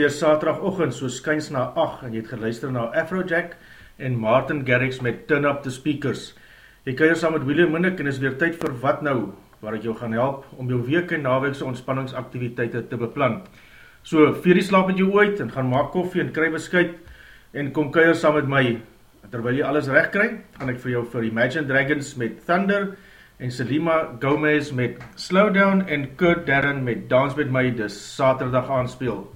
weer Saterdagoggend so skuins na 8 en jy het geluister na Afrojack en Martin Garrix met Turn Up the Speakers. Jy kuier saam met William Minnick en is weer tyd vir wat nou waar ek jou gaan help om jou week en naweekse ontspanningsaktiwiteite te beplan. So, vier die slaap met jou uit en gaan maak koffie en kry beskuit en kom kuier saam met my. Terwyl jy alles reg kry, gaan ek vir jou vir Imagine Dragons met Thunder en Selima Gomez met Slow Down en Kurt Darren met Dance With My dis Saterdag aanspeel.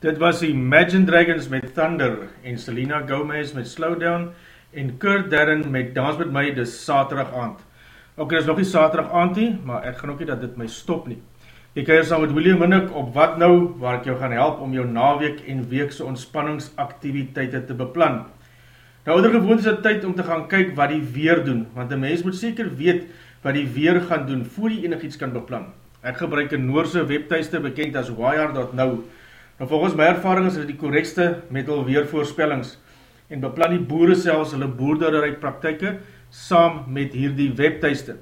Dit was Imagine Dragons met Thunder en Selena Gomez met Slowdown en Kurt Darren met Dans met my dis saterdag aand. Ok, dit is nog nie saterdag aand nie, maar ek gaan ook nie dat dit my stop nie. Jy kan hier saam met William Minnick op Wat Nou, waar ek jou gaan help om jou naweek en weekse ontspanningsaktiviteite te beplan. Nou, ouder gewoond is het tyd om te gaan kyk wat die weer doen, want een mens moet seker weet wat die weer gaan doen, voor jy enig iets kan beplan. Ek gebruik een Noorse webtuiste bekend as wire.now. Nou, volgens my ervaring is dit die korrekste met al weervoorspellings, en beplan die boere selfs hulle boerderij praktijke saam met hierdie webtuiste.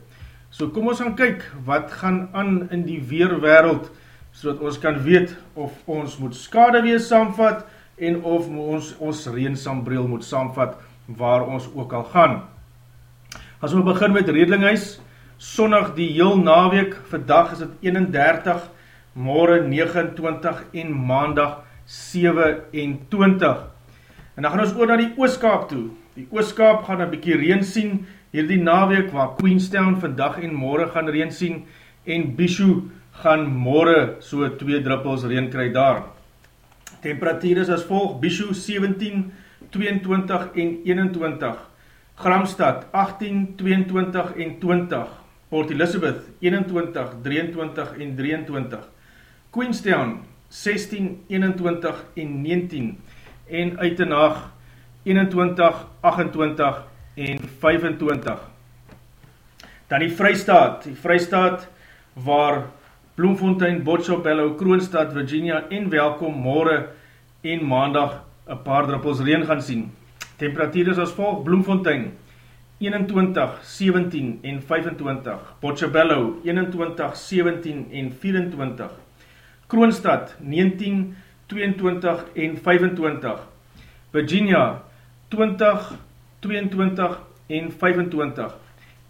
So kom ons gaan kyk wat gaan aan in die weerwereld so ons kan weet of ons moet skadewees saamvat en of ons ons reensambreel moet saamvat waar ons ook al gaan. As ons begin met Redlinghuis, sondag die heel naweek, vandag is het 31, morgen 29 en maandag 27. En dan gaan ons oor na die Ooskaap toe. Die Ooskaap gaan een bykie reen sien, hierdie naweek waar Queenstown vandag en morgen gaan reen sien en Bishu gaan morgen so twee druppels reen kry daar. Temperatuur is as volg, Bishu 17, 22 en 21, Gramstad 18, 22 en 20, Port Elizabeth 21, 23 en 23, Queenstown 16, 21 en 19 en Uitenhaag 21, 28 en 25. Dan die Vrystaat, die Vrystaat waar Bloemfontein, Botshopello, Kroonstad, Virginia en Welkom morgen en maandag een paar druppels reen gaan sien. Temperatuur is as volg, Bloemfontein 21, 17 en 25, Botshopello 21, 17 en 24, Kroonstad 19, 22 en 25, Virginia 20, 22 en 25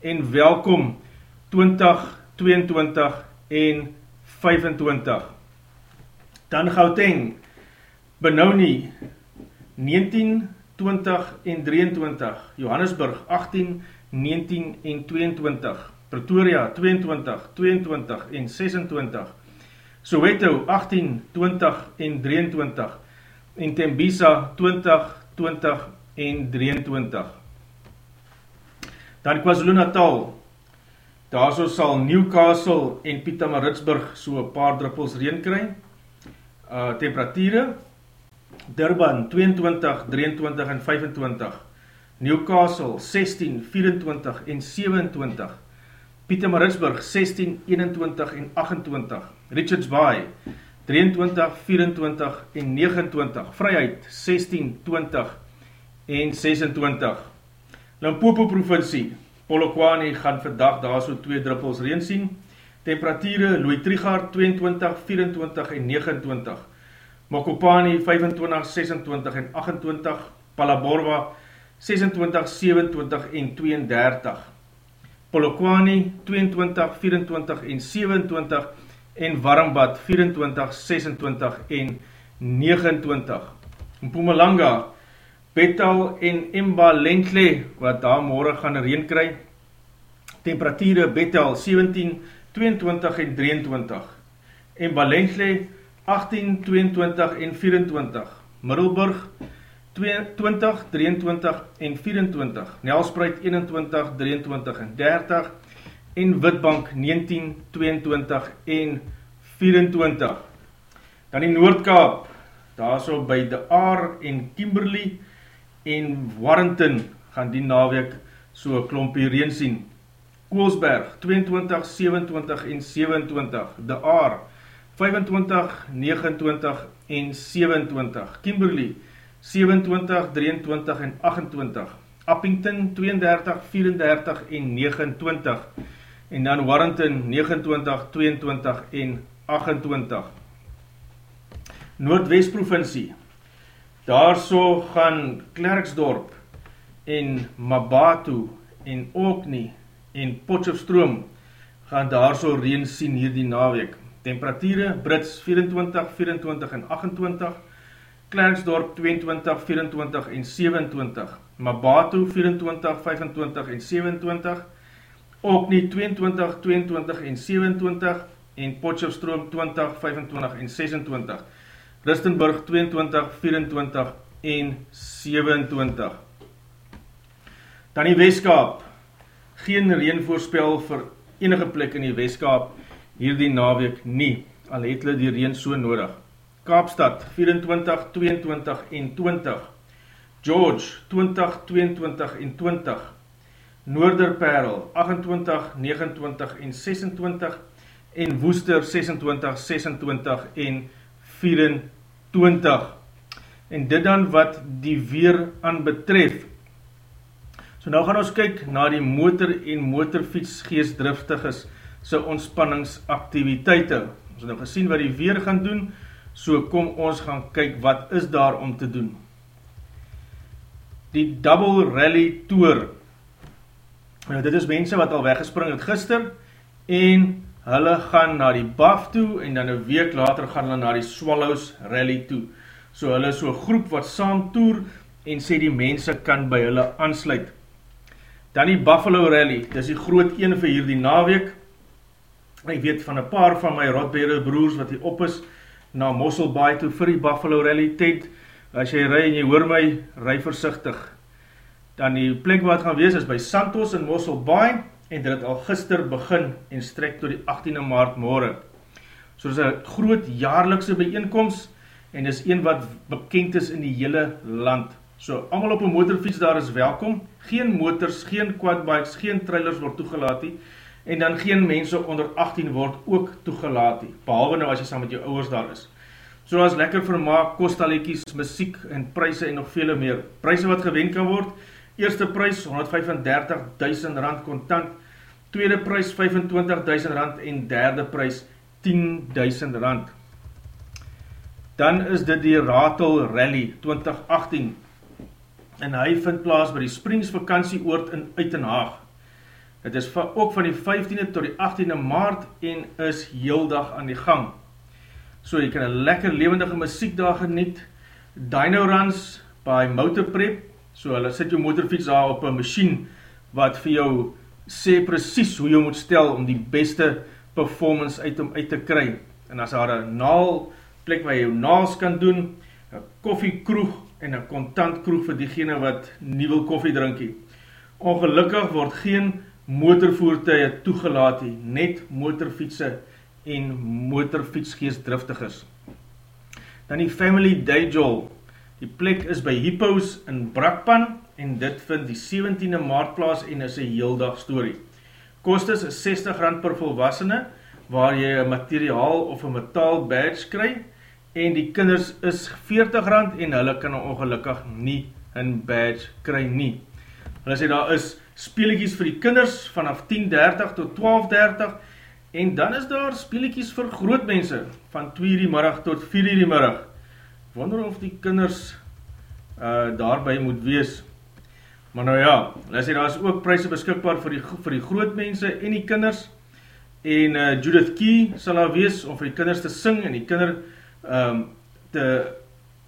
en welkom 20, 22 en 25. Dan Gauteng, Benoni 19, 20 en 23, Johannesburg 18, 19 en 22, Pretoria 22, 22 en 26, Soweto 18, 20 en 23 en Tembisa 20, 20 en 23. Dan KwaZulu Natal, daar so sal Newcastle en Pietermaritzburg so een paar druppels reen kry. Uh, temperatuur, Durban 22, 23 en 25, Newcastle 16, 24 en 27, Pietermaritzburg 16, 21 en 28, Richards Bay 23, 24 en 29, Vryheid 16, 20 en 26. Limpopo provincie, Polokwane gaan vandag daar so 2 druppels reen sien. Temperatuur, Louis Trigard 22, 24 en 29. Mokopani 25, 26 en 28. Palaborwa 26, 27 en 32. Polokwane 22, 24 en 27 en Warmbad 24, 26 en 29. Mpumalanga 22, Betal en Emba Lentle, wat daar morgen gaan reen kry. Temperatuur Betal 17, 22 en 23. Emba Lentle 18, 22 en 24. Middelburg 20, 23 en 24. Nelspruit 21, 23 en 30. En Witbank 19, 22 en 24. Dan die Noordkaap, daar so by De Aar en Kimberley, en Warrington gaan die naweek so klompie reen sien. Koolsberg 22, 27 en 27, De Aar 25, 29 en 27, Kimberley 27, 23 en 28, Uppington 32, 34 en 29 en dan Warrington 29, 22 en 28. Noordwest provincie Daar so gaan Klerksdorp en Mabatu en Okni en Potchefstroom gaan daar so reen sien hierdie naweek. Temperatuur Brits 24, 24 en 28, Klerksdorp 22, 24 en 27, Mabatu 24, 25 en 27, Okni 22, 22 en 27 en Potchefstroom 20, 25 en 26. Rustenburg 22, 24 en 27. Dan die Weskaap. Geen reën voorspel vir enige plek in die Weskaap hierdie naweek nie. Al het hulle die reën so nodig. Kaapstad 24, 22 en 20. George 20, 22 en 20. Noorderperl 28, 29 en 26 en Woester 26, 26 en 24. En dit dan wat die weer aan betref. So nou gaan ons kyk na die motor en motorfiets geestdriftiges se ontspanningsaktiwiteite. Ons het nou gesien wat die weer gaan doen, so kom ons gaan kyk wat is daar om te doen. Die Double Rally Tour. Nou dit is mense wat al weggespring het gister en hulle gaan na die BAF toe en dan 'n week later gaan hulle na die Swallows Rally toe. So hulle is so 'n groep wat saam toer en sê die mense kan by hulle aansluit. Dan die Buffalo Rally, dis die groot een vir hierdie naweek. Ek weet van 'n paar van my Rotbeere broers wat hier op is na Mossel Bay toe vir die Buffalo Rally tent. As jy ry en jy hoor my, ry versigtig. Dan die plek dit gaan wees is by Santos in Mossel Bay en dit het al gister begin en strek tot die 18de Maart môre. So dis 'n groot jaarlikse byeenkoms en dis een wat bekend is in die hele land. So almal op 'n motorfiets daar is welkom. Geen motors, geen quadbikes, geen trailers word toegelaat nie en dan geen mense onder 18 word ook toegelaat nie, behalwe nou as jy saam met jou ouers daar is. So daar's lekker vermaak, kostalletjies, musiek en pryse en nog vele meer. Pryse wat gewen kan word. Eerste prys R135 000 kontant, tweede prys R25 000 en derde prys R10 000. Dan is dit die Ratel Rally 2018 en hy vind plaas by die Springs vakantieoord in Uitenhaag. Dit is ook van die 15de tot die 18de maart en is heeldag aan die gang. So jy kan 'n lekker lewendige musiek daar geniet. Dino runs by Motorprep. So hulle sit jou motorfiets daar op 'n masjien wat vir jou sê presies hoe jy moet stel om die beste performance uit hom uit te kry. En as daar 'n naal plek waar jy jou naals kan doen, 'n koffiekroeg en 'n kontant kroeg vir diegene wat nie wil koffie drink nie. Ongelukkig word geen motorvoertuie toegelaat nie, net motorfietsse en motorfietsgeesdriftiges. Dan die Family Day Jol. Die plek is by Hippos in Brakpan en dit vind die 17de Maart plaas en is 'n heeldag storie. Kostes is R60 per volwassene waar jy 'n materiaal of 'n metaal badge kry en die kinders is R40 en hulle kan ongelukkig nie 'n badge kry nie. Hulle sê daar is speletjies vir die kinders vanaf 10:30 tot 12:30 en dan is daar speletjies vir groot mense van 2:00 die middag tot 4:00 die middag. Wonder of die kinders uh daarby moet wees. Maar nou ja, hulle sê daar is ook pryse beskikbaar vir die vir die groot mense en die kinders. En uh Judith Key sal daar wees om vir die kinders te sing en die kinder um, te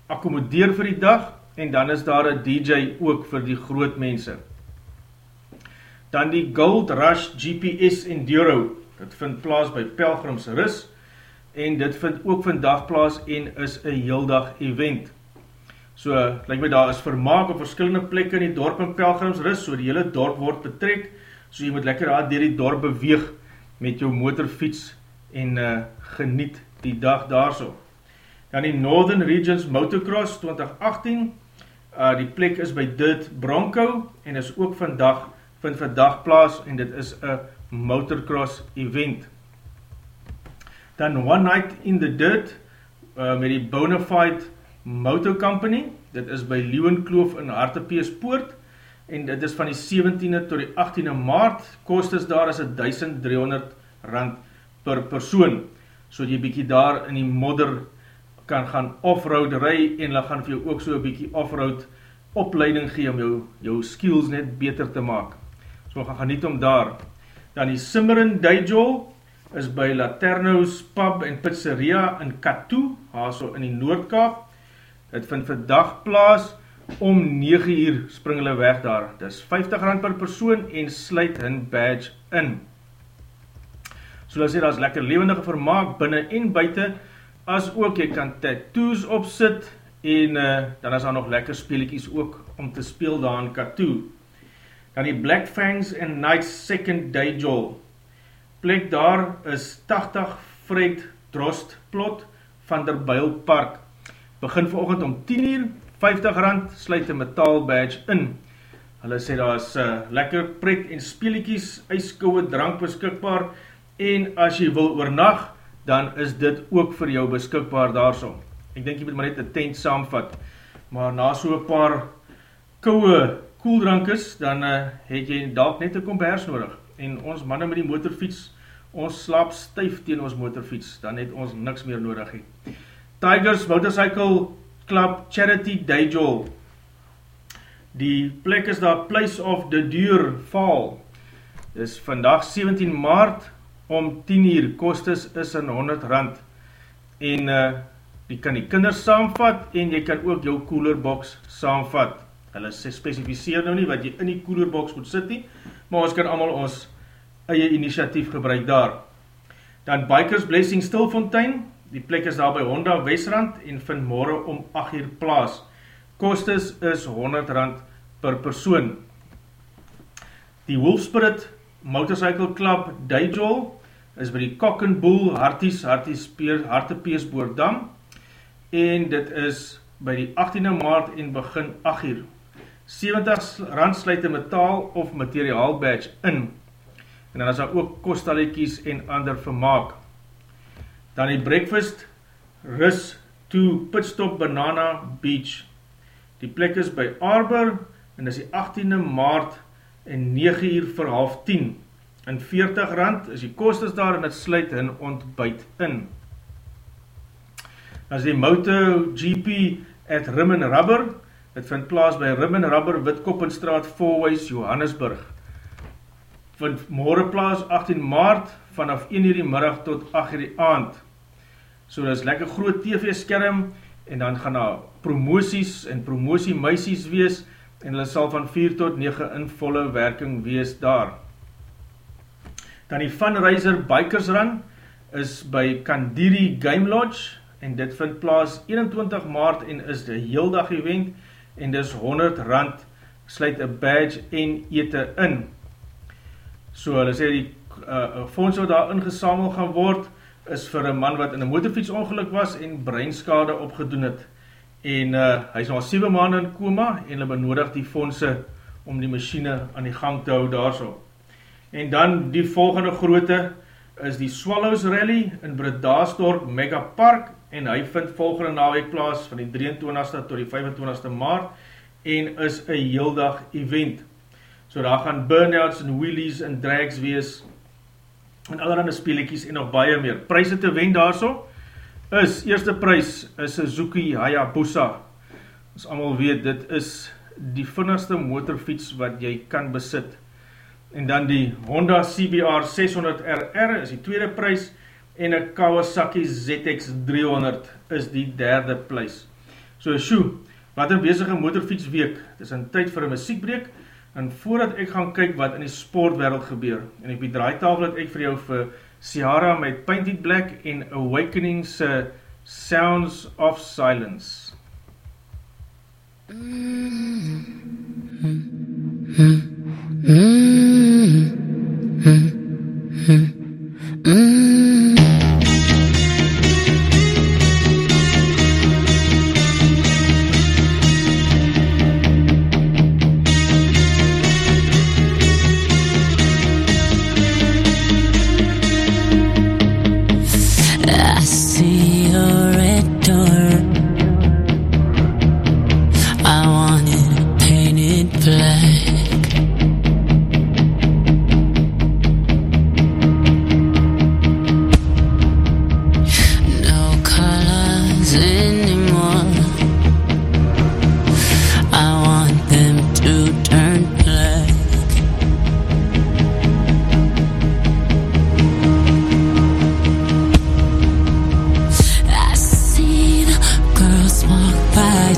akkommodeer vir die dag en dan is daar 'n DJ ook vir die groot mense. Dan die Gold Rush GPS Enduro. Dit vind plaas by Pelgrims Rus en dit vind ook vandag plaas en is 'n heeldag event. So, lyk my daar is vermaak op verskillende plekke in die dorp in Pelgrims Rus, so die hele dorp word betrek. So jy moet lekker daar deur die dorp beweeg met jou motorfiets en uh geniet die dag daarso. Dan die Northern Regions Motocross 2018. Uh die plek is by Dit Bronco en is ook vandag vind vandag plaas en dit is 'n motocross event. Dan One Night in the Dirt uh, met die Bonafide Motor Company. Dit is by Leeuwenkloof in Hartbeespoort en dit is van die 17de tot die 18de Maart. Kostes daar is 1300 rand per persoon. So jy bietjie daar in die modder kan gaan off-road ry en hulle gaan vir jou ook so bietjie off-road opleiding gee om jou jou skills net beter te maak. So gaan geniet om daar. Dan die Simmerin Dayjol is by Laterno's Pub en Pizzeria in Katoo, haarso in die Noord-Kaap. Dit vind vandag plaas om 9 uur spring hulle weg daar. Dis R50 per persoon en sluit hun badge in. So hulle sê daar's lekker lewendige vermaak binne en buite as ook jy kan tattoos opsit en uh, dan is daar nog lekker speletjies ook om te speel daar in Katoo. Dan die Black Fangs and Knights Second Day Joel. Plek daar is 80 Fred Drost plot van der Byl Park. Begin vanoggend om 10 uur, 50 rand, sluit een metaal badge in. Hulle sê daar is uh, lekker pret en speletjies, ijskouwe drank beskikbaar en as jy wil oornag, dan is dit ook vir jou beskikbaar daarso. Ek denk jy moet maar net een tent saamvat, maar na so paar kouwe koeldrankes, dan uh, het jy dalk net een kombers nodig. En ons manne met die motorfiets, ons slaap stuif teen ons motorfiets, dan het ons niks meer nodig he. Tigers Motorcycle Club Charity Dayjol Die plek is daar Place of the Duur Val Dis vandag 17 maart om 10 uur, kostes is in 100 rand en uh, jy kan die kinders saamvat en jy kan ook jou coolerbox saamvat hulle specificeer nou nie wat jy in die coolerbox moet sit nie maar ons kan allemaal ons eie initiatief gebruik daar. Dan Bikers Blessing Stilfontein die plek is daar by Honda Westrand en vind morgen om 8 uur plaas. Kostes is 100 rand per persoon. Die Wolfspirit Motorcycle Club Dijol is by die Cock and Bull Harties, Harties Hartepeesboordam en dit is by die 18e maart en begin 8 uur. 70 rand sluit een metaal of materiaal badge in en dan is daar ook kostaliekies en ander vermaak. Dan die breakfast Rus to Pitstop Banana Beach. Die plek is by Arbor en is die 18e maart en 9 uur vir half 10 in 40 rand is die kostes daar en het sluit hun ontbuit in. As die Moto GP at Rimmen Rubber, het vind plaas by Rimmen Rubber Witkoppenstraat 4 Johannesburg. Vind morgen plaas 18 maart vanaf 1 uur die middag tot 8 uur die aand. So dit is lekker groot TV skerm en dan gaan daar promoties en promosie meisies wees en hulle sal van 4 tot 9 in volle werking wees daar. Dan die Funraiser Bikers Run is by Kandiri Game Lodge en dit vind plaas 21 maart en is die heel dag event en dis 100 rand sluit een badge en ete in. So hulle sê die uh, fonds wat daar ingesamel gaan word is vir een man wat in een motorfiets ongeluk was en breinskade opgedoen het. En uh, hy is al 7 maanden in koma en hulle benodig die fondse om die machine aan die gang te hou daar so. En dan die volgende groote is die Swallows Rally in Bredasdorp Mega Park en hy vind volgende naweek plaas van die 23ste tot die 25ste maart en is een heel dag event. So daar gaan burnouts en wheelies en drags wees en allerhande speelikies en nog baie meer. Pryse te wen daar so is, eerste prys is Suzuki Hayabusa. As allemaal weet, dit is die vinnigste motorfiets wat jy kan besit en dan die Honda CBR 600RR is die tweede prijs en een Kawasaki ZX 300 is die derde prijs. So Sjoe, wat een bezige motorfiets week, het is een tyd vir een muziekbreek en voordat ek gaan kyk wat in die sportwereld gebeur en ek die draaitafel dat ek vir jou vir Ciara met Painted Black en Awakenings uh, Sounds of Silence. Mm -hmm. Mm-hmm. 嗯嗯。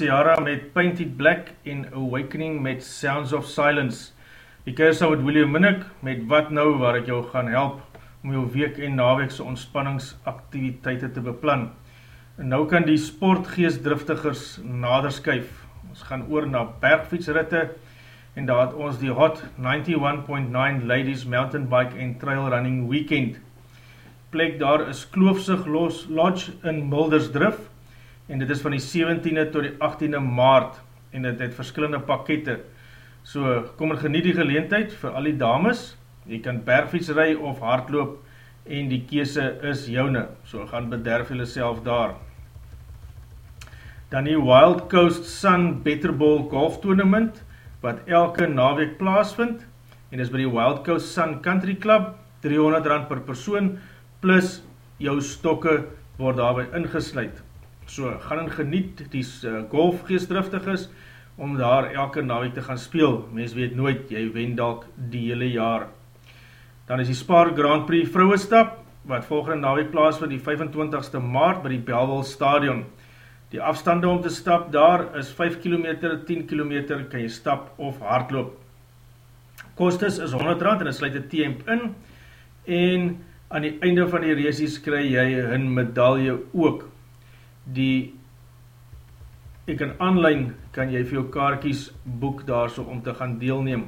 Ciara met Painted Black en Awakening met Sounds of Silence. Die keer saam met William Minnick met Wat Nou waar ek jou gaan help om jou week en naweekse ontspanningsaktiviteite te beplan. En nou kan die sportgeestdriftigers nader skuif. Ons gaan oor na bergfietsritte en daar het ons die Hot 91.9 Ladies Mountain Bike en Trail Running Weekend. Plek daar is Kloofsig Los Lodge in Muldersdrift en dit is van die 17e tot die 18e maart en dit het verskillende pakkette. So kom en geniet die geleentheid vir al die dames, jy kan bergfiets ry of hardloop en die keuse is joune, so gaan bederf jylle self daar. Dan die Wild Coast Sun Better Ball Golf Tournament, wat elke naweek plaasvind, en is by die Wild Coast Sun Country Club, 300 rand per persoon, plus jou stokke word daarby ingesluid. So, gaan en geniet die uh, golfgeestdriftig is, om daar elke naweek te gaan speel. Mens weet nooit, jy wen dalk die hele jaar. Dan is die Spar Grand Prix vrouwestap, wat volgende naweek plaas vir die 25ste maart by die Belwel Stadion. Die afstande om te stap daar is 5 km, 10 km kan jy stap of hardloop. Kostes is 100 rand en het sluit die TMP in en aan die einde van die races kry jy hun medaille ook. Die jy kan online, kan jy vir jou kaartjies boek daar so om te gaan deelneem.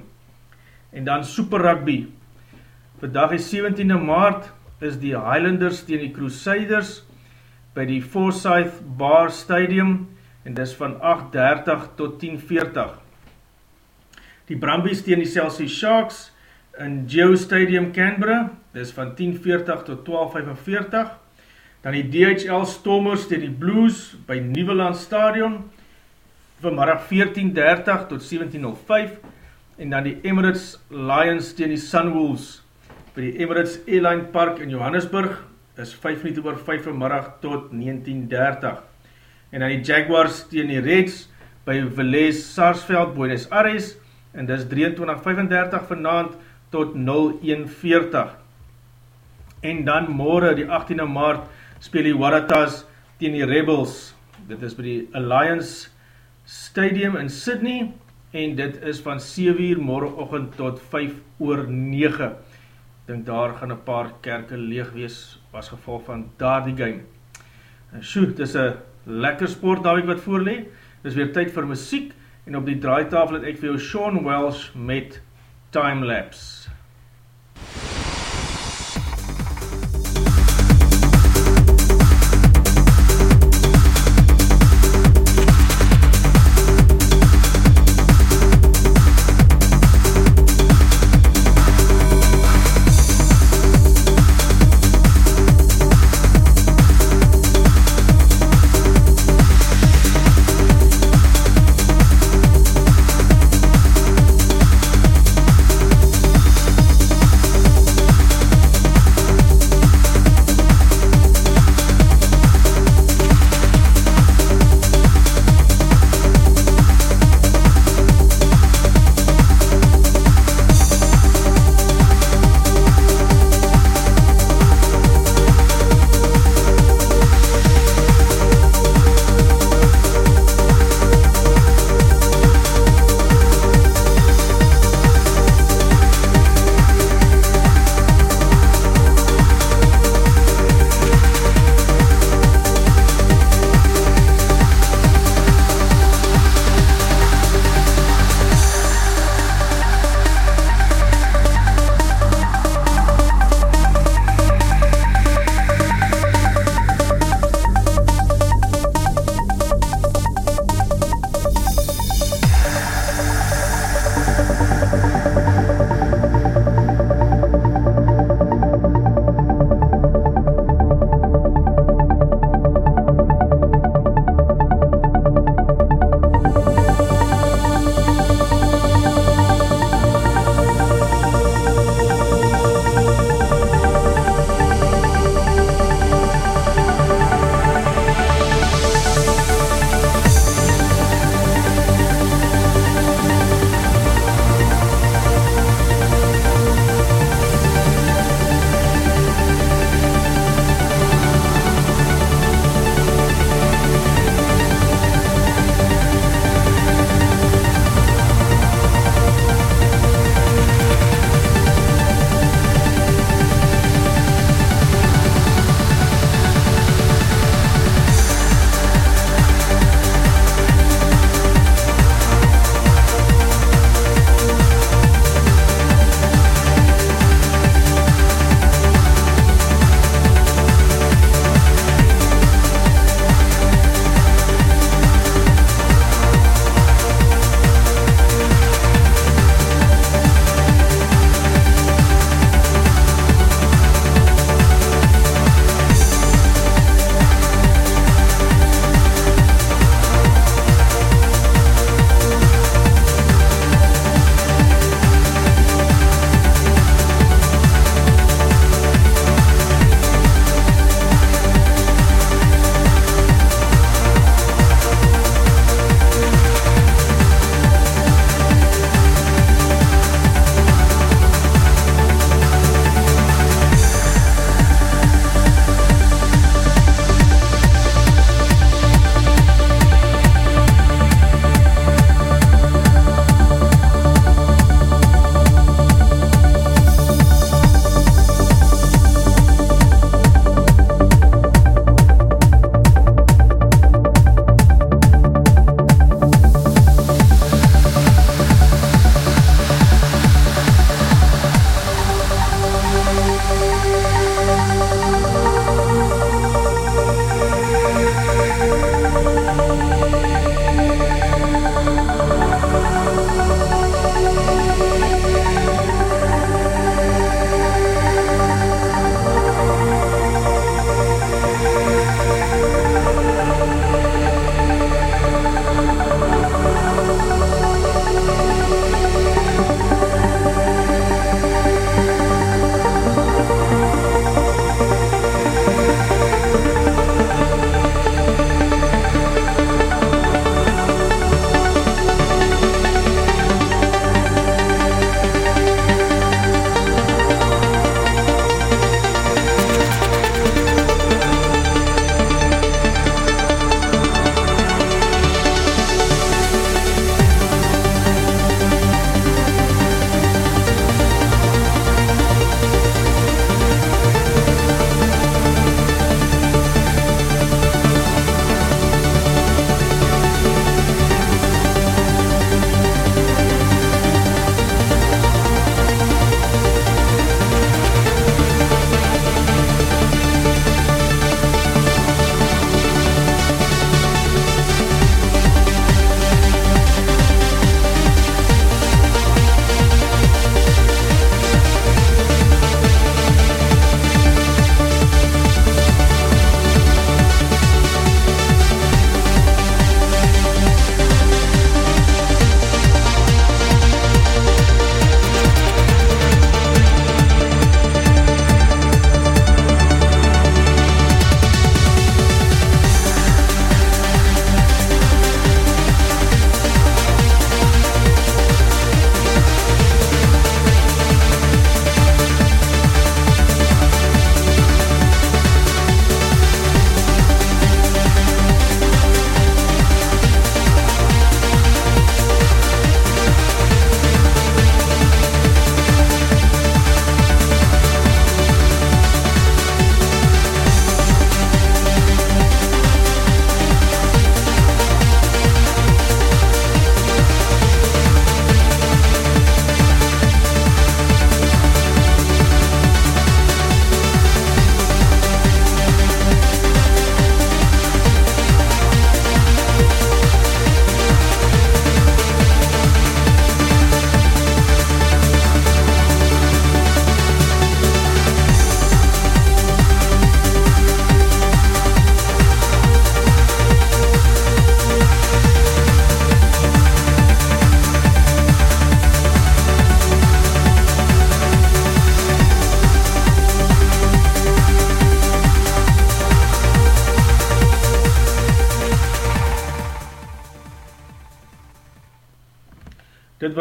En dan Super Rugby. Vandag is 17e maart is die Highlanders tegen die Crusaders by die Forsyth Bar Stadium en dis van 8.30 tot 10.40. Die Brumbies tegen die Chelsea Sharks in Geo Stadium Canberra, dis van 10.40 tot 12.45. Dan die DHL Stormers tegen die Blues by Nieuweland Stadion vanmiddag 14.30 tot 17.05 en dan die Emirates Lions tegen die Sunwolves by die Emirates Airline Park in Johannesburg is 5 minuut oor 5 vanmiddag tot 19.30 en dan die Jaguars tegen die Reds by Velez Sarsveld Buenos Aires en dis 23.35 vanavond tot 01.40 en dan morgen die 18e maart speel die Waratahs tegen die Rebels dit is by die Alliance Stadium in Sydney en dit is van 7 uur morgenochtend tot 5 oor 9. Dink daar gaan een paar kerke leeg wees as gevolg van daar die game. En sjoe, dit is een lekker sport daar wat voorlee. Dit is weer tyd vir muziek en op die draaitafel het ek vir jou Sean Welsh met Time Lapse.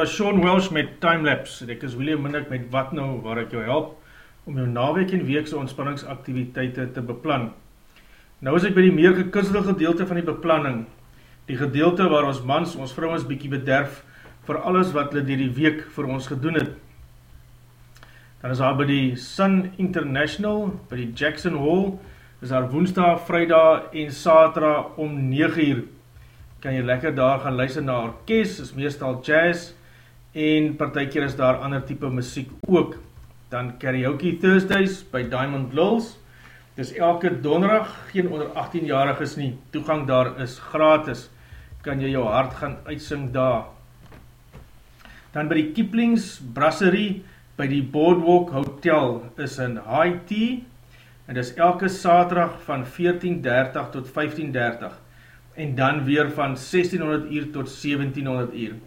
Was Sean Welsh met Timelapse. Ek is William Minnick met Wat Nou, waar ek jou help om jou naweek en weekse ontspanningsaktiviteite te beplan. Nou is ek by die meer gekunstelde gedeelte van die beplanning. Die gedeelte waar ons mans, ons vrouwens bykie bederf vir alles wat hulle die week vir ons gedoen het. Dan is daar by die Sun International, by die Jackson Hall, is daar woensdag, vrijdag en saterdag om 9 uur kan jy lekker daar gaan luister na orkest, is meestal jazz, en partijkeer is daar ander type muziek ook. Dan karaoke Thursdays by Diamond Lulls, dis elke donderdag, geen onder 18-jarig is nie, toegang daar is gratis, kan jy jou hart gaan uitsing daar. Dan by die Kiplings Brasserie, by die Boardwalk Hotel, is in High Tea, en dis elke saterdag van 14.30 tot 15.30, en dan weer van 1600 uur tot 1700 uur.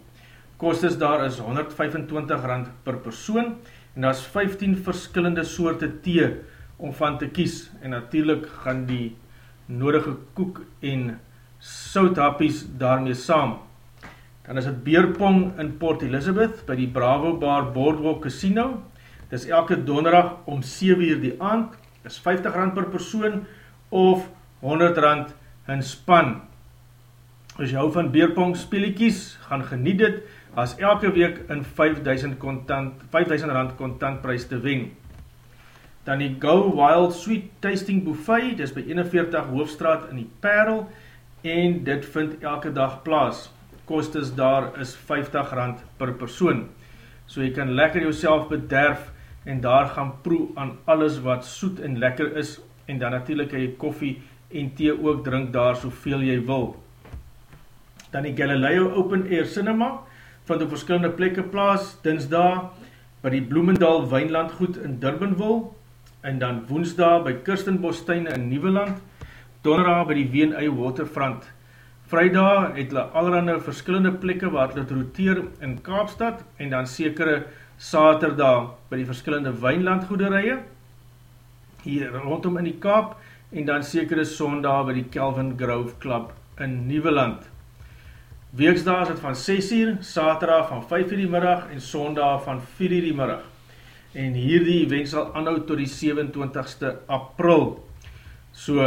Kostes daar is 125 rand per persoon en daar is 15 verskillende soorte thee om van te kies en natuurlijk gaan die nodige koek en southappies daarmee saam. Dan is het Beerpong in Port Elizabeth by die Bravo Bar Boardwalk Casino. Dit is elke donderdag om 7 uur die aand, is 50 rand per persoon of 100 rand in span. As jy hou van beerpong speeliekies, gaan geniet dit as elke week in 5000 kontant, 5000 rand kontantprys te wen. Dan die Go Wild Sweet Tasting Buffet, dit is by 41 Hoofstraat in die Perl, en dit vind elke dag plaas. Kostes daar is 50 rand per persoon. So jy kan lekker jouself bederf en daar gaan proe aan alles wat soet en lekker is, en dan natuurlijk kan jy koffie en thee ook drink daar soveel jy wil dan die Galileo Open Air Cinema, van die verskillende plekke plaas, dinsdag by die Bloemendal Wijnlandgoed in Durbanville, en dan woensdag by Kirstenbostuine in Nieuweland, donderdag by die W&A Waterfront. Vrijdag het hulle allerhande verskillende plekke waar hulle roteer in Kaapstad, en dan sekere saterdag by die verskillende Wijnlandgoederije, hier rondom in die Kaap, en dan sekere sondag by die Kelvin Grove Club in Nieuweland. Weeksdag is het van 6 uur, saterdag van 5 uur die middag en sondag van 4 uur die middag. En hierdie event sal anhoud tot die 27ste april. So,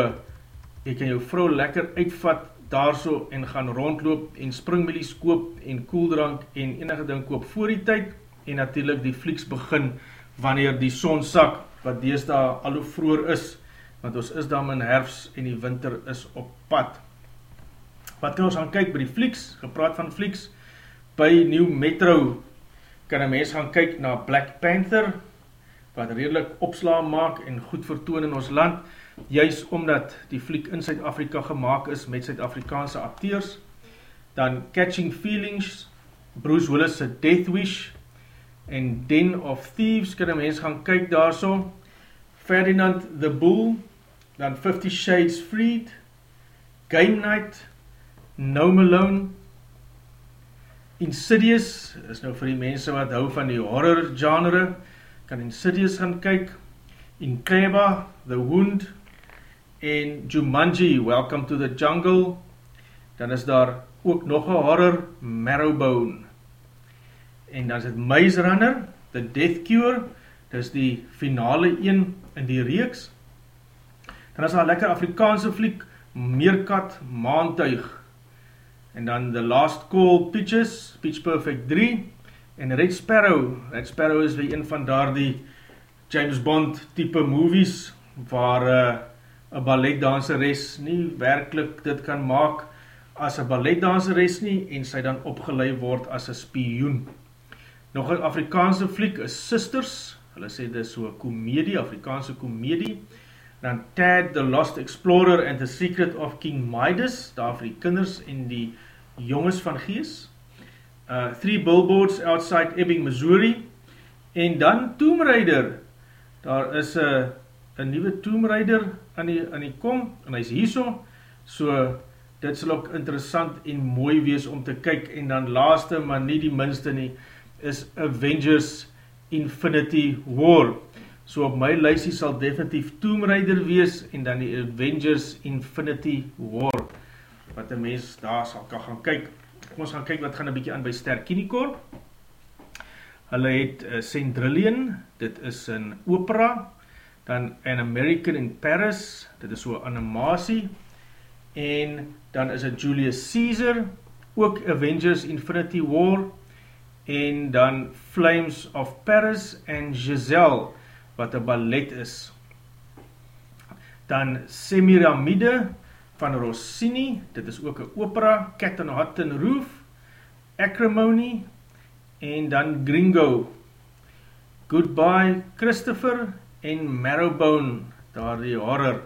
jy kan jou vrou lekker uitvat daar so en gaan rondloop en springmelies koop en koeldrank en enige ding koop voor die tyd en natuurlijk die flieks begin wanneer die son sak wat deesdaal al hoe vroer is want ons is dan in herfst en die winter is op pad. Wat kan ons gaan kyk by die flieks, gepraat van flieks, by New Metro. Kan een mens gaan kyk na Black Panther, wat redelijk opslaan maak en goed vertoon in ons land, juist omdat die fliek in Suid-Afrika gemaakt is met Suid-Afrikaanse acteurs, dan Catching Feelings, Bruce Willis' Death Wish, en Den of Thieves kan een mens gaan kyk daar so, Ferdinand the Bull, dan Fifty Shades Freed, Game Night, No Malone, Insidious, is nou vir die mense wat hou van die horror genre, kan Insidious gaan kyk, Increba, The Wound, en Jumanji, Welcome to the Jungle, dan is daar ook nog een horror, Marrowbone, en dan is het Maze Runner, The Death Cure, dit is die finale een in die reeks, dan is daar lekker Afrikaanse fliek, Meerkat Maantuig, en dan The Last Call Pitches, Pitch Perfect 3, en Red Sparrow, Red Sparrow is weer een van daar die James Bond type movies, waar uh, een balletdanseres nie werkelijk dit kan maak as een balletdanseres nie, en sy dan opgeleid word as een spioen. Nog een Afrikaanse fliek is Sisters, hulle sê dit is so'n komedie, Afrikaanse komedie, dan Tad the Lost Explorer and the Secret of King Midas, daar vir die kinders en die jongens van gees, uh, Three Billboards Outside Ebbing, Missouri, en dan Tomb Raider, daar is een uh, nieuwe Tomb Raider aan die, aan die kom, en hy is hier so, so dit sal ook interessant en mooi wees om te kyk, en dan laaste, maar nie die minste nie, is Avengers Infinity War, so op my lysie sal definitief Tomb Raider wees, en dan die Avengers Infinity War, wat een mens daar sal kan gaan kyk. kom ons gaan kyk wat gaan 'n bietjie aan by Ster-Kinekor. Hulle het uh, Cendrillon, dit is 'n opera, dan An American in Paris, dit is so 'n animasie en dan is dit Julius Caesar, ook Avengers Infinity War en dan Flames of Paris en Giselle wat 'n ballet is. Dan Semiramide van Rossini, dit is ook 'n opera, Cat on Hutton Roof, Acrimony en dan Gringo. Goodbye Christopher en Marrowbone, daardie horror.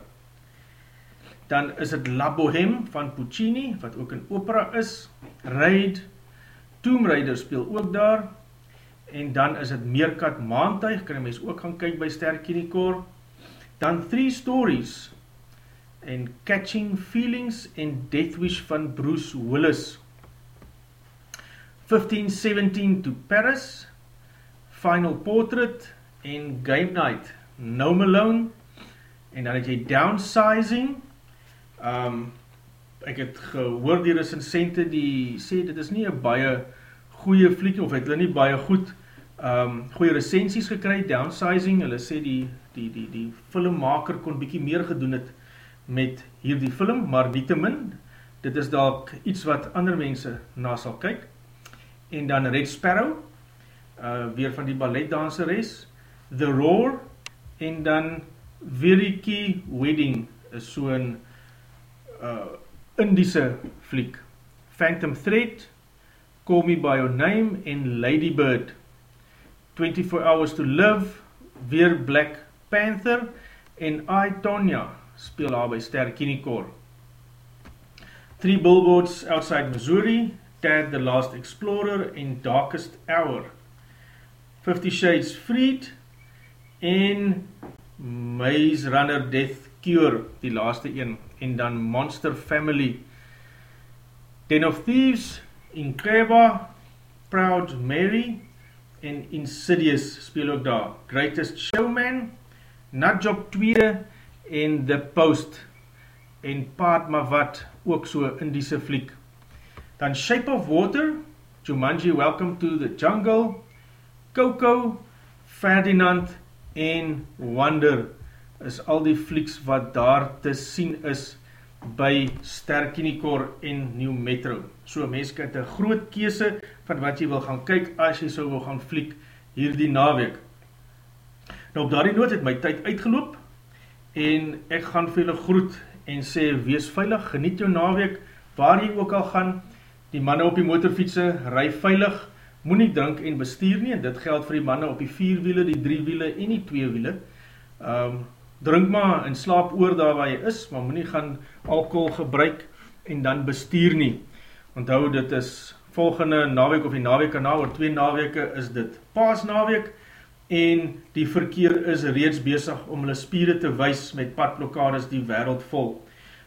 Dan is dit La Bohème van Puccini wat ook 'n opera is. Raid Tomb Raider speel ook daar. En dan is dit Meerkat Maantuig, kan 'n mens ook gaan kyk by Sterkiniekor. Dan Three Stories en Catching Feelings en Death Wish van Bruce Willis. 1517 to Paris, Final Portrait en Game Night, No Malone en dan het jy Downsizing. Um ek het gehoor die resensente die sê dit is nie 'n baie goeie fliek of het hulle nie baie goed um goeie resensies gekry Downsizing. Hulle sê die die die die filmmaker kon bietjie meer gedoen het met hierdie film, maar nietemin dit is dalk iets wat ander mense na sal kyk. En dan Red Sparrow, uh weer van die balletdanseres, The Roar en dan Viriki Wedding is so 'n uh Indiese fliek. Phantom Thread, Call Me By Your Name en Lady Bird. 24 Hours to Live, weer Black Panther en I, Tonya speel daar by Ster-Kinekor. Three Billboards Outside Missouri, Tad the Last Explorer en Darkest Hour. Fifty Shades Freed en Maze Runner Death Cure, die laaste een, en dan Monster Family. Den of Thieves, Increba, Proud Mary en Insidious speel ook daar. Greatest Showman, Nutjob 2 en The Post en Padmavat, ook so Indiese fliek. Dan Shape of Water, Jumanji Welcome to the Jungle, Coco, Ferdinand en Wonder is al die flieks wat daar te sien is by Sterkinikor en New Metro. So mense het 'n groot keuse van wat jy wil gaan kyk as jy sou wil gaan fliek hierdie naweek. Nou op daardie noot het my tyd uitgeloop en ek gaan vir julle groet en sê wees veilig, geniet jou naweek waar jy ook al gaan. Die manne op die motorfietsse ry veilig. Moenie drink en bestuur nie en dit geld vir die manne op die 4 wiele, die 3 wiele en die 2 wiele. Ehm um, drink maar en slaap oor daar waar jy is, maar moenie gaan alkohol gebruik en dan bestuur nie. Onthou dit is volgende naweek of die naweek daarna oor 2 naweke is dit Paasnaweek en die verkeer is reeds besig om hulle spiere te wys met padblokkades die wêreld vol.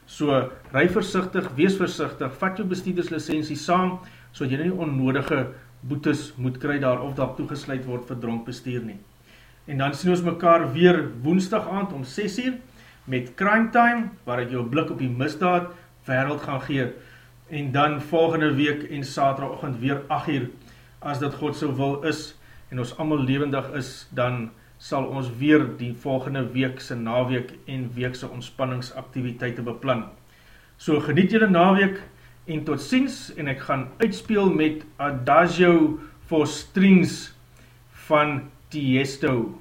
So ry versigtig, wees versigtig, vat jou bestuurderslisensie saam sodat jy nie onnodige boetes moet kry daar of dalk toegesluit word vir dronk bestuur nie. En dan sien ons mekaar weer woensdag aand om 6uur met Crime Time, waar ek jou blik op die misdaad wereld gaan gee. En dan volgende week en saterdagochtend weer 8 uur, as dit God so wil is, en ons allemaal levendig is, dan sal ons weer die volgende weekse naweek en weekse ontspanningsaktiviteite beplan. So geniet julle naweek en tot ziens, en ek gaan uitspeel met Adagio for Strings van Tiesto.